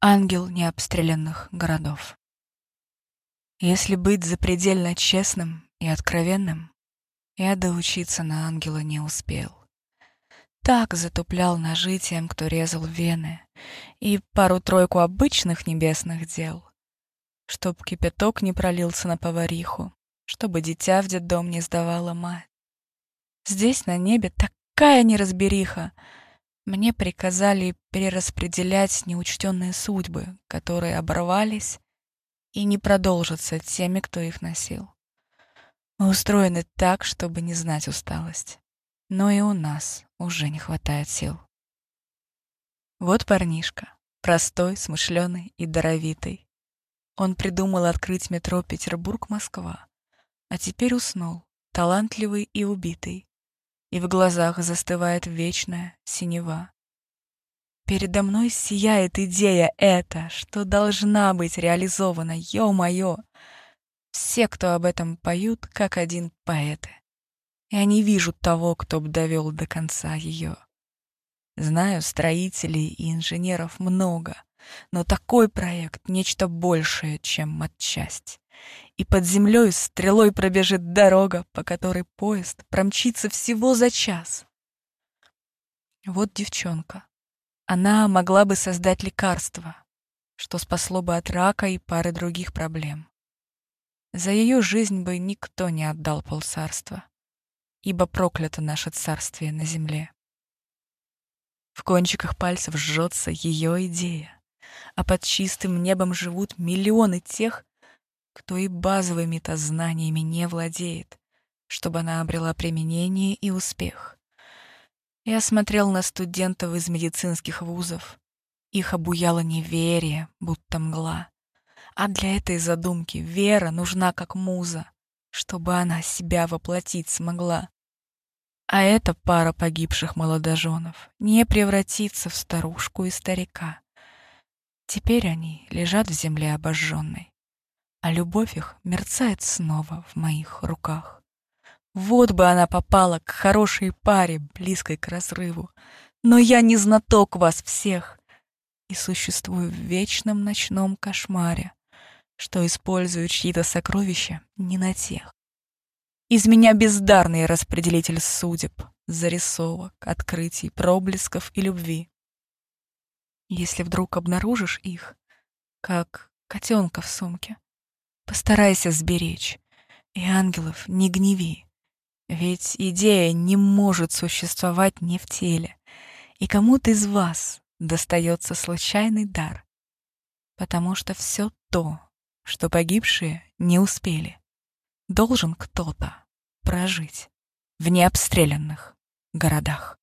Ангел необстрелянных городов. Если быть запредельно честным и откровенным, я доучиться на ангела не успел. Так затуплял нажитием, кто резал вены, и пару-тройку обычных небесных дел. Чтоб кипяток не пролился на повариху, чтобы дитя в детдом не сдавала мать. Здесь на небе такая неразбериха — мне приказали перераспределять неучтенные судьбы, которые оборвались и не продолжатся теми, кто их носил. Мы устроены так, чтобы не знать усталость. Но и у нас уже не хватает сил. Вот парнишка, простой, смышленый и даровитый. Он придумал открыть метро Петербург-Москва, а теперь уснул, талантливый и убитый и в глазах застывает вечная синева. Передо мной сияет идея эта, что должна быть реализована, ё-моё. Все, кто об этом поют, как один поэты. Я не вижу того, кто б довел до конца ее. Знаю, строителей и инженеров много, но такой проект — нечто большее, чем матчасть и под землей стрелой пробежит дорога, по которой поезд промчится всего за час. Вот девчонка. Она могла бы создать лекарство, что спасло бы от рака и пары других проблем. За ее жизнь бы никто не отдал полцарства, ибо проклято наше царствие на земле. В кончиках пальцев жжется ее идея, а под чистым небом живут миллионы тех, кто и базовыми-то знаниями не владеет, чтобы она обрела применение и успех. Я смотрел на студентов из медицинских вузов. Их обуяло неверие, будто мгла. А для этой задумки вера нужна как муза, чтобы она себя воплотить смогла. А эта пара погибших молодоженов не превратится в старушку и старика. Теперь они лежат в земле обожженной а любовь их мерцает снова в моих руках. Вот бы она попала к хорошей паре, близкой к разрыву. Но я не знаток вас всех и существую в вечном ночном кошмаре, что использую чьи-то сокровища не на тех. Из меня бездарный распределитель судеб, зарисовок, открытий, проблесков и любви. Если вдруг обнаружишь их, как котенка в сумке, Постарайся сберечь. И ангелов не гневи. Ведь идея не может существовать не в теле. И кому-то из вас достается случайный дар. Потому что все то, что погибшие не успели, должен кто-то прожить в необстрелянных городах.